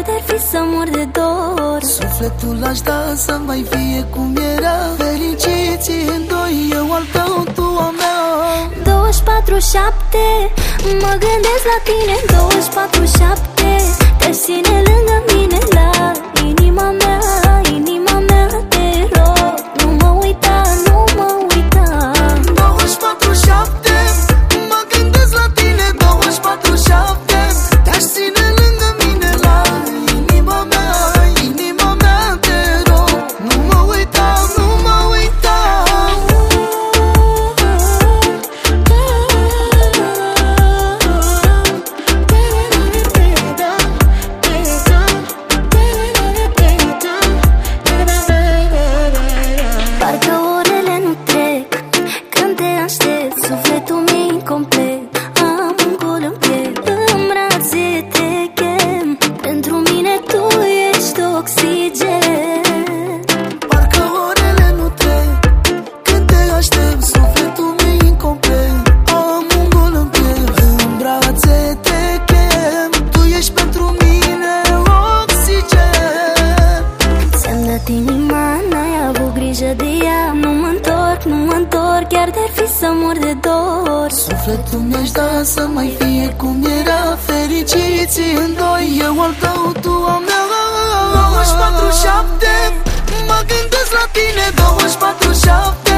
Chiar de-ar fi să mor de dor. Sufletul aș da să mai fie cum era. Fericiți în doi, eu al tău, tu a mea. 24-7 Mă gândesc la tine. 24-7 Te ține lângă mine la Sufletul mi-aș da să mai fie cum era. Fericiți în doi, eu al tău, tu a mea 24-7 Mă gândesc la tine. 24-7